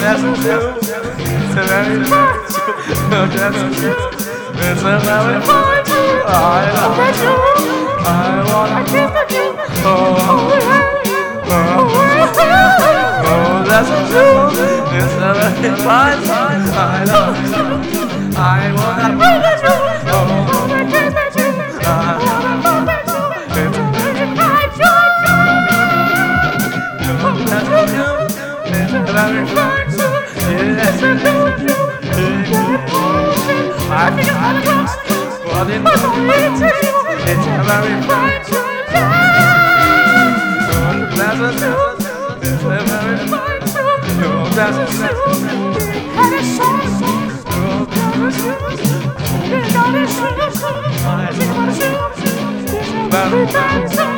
that's a shoe. It's a very fine. No, that's a shoe. It's a very fine. I love shoe. Oh, I wanna keep the shoe. Oh, oh, oh, oh, oh that's a shoe. It's a very fine. I love shoe. I wanna keep In the It's a very fine shoe. That's a shoe. It's a very fine shoe. That's a shoe. Had a song. Very fine shoe.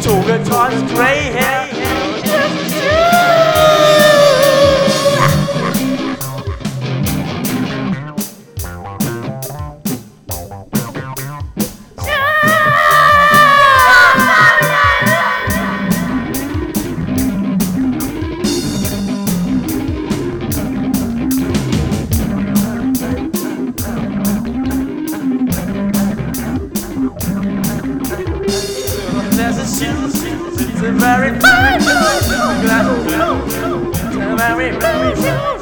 Two guitars, gray hair. Very shoe. It's a very fine shoe.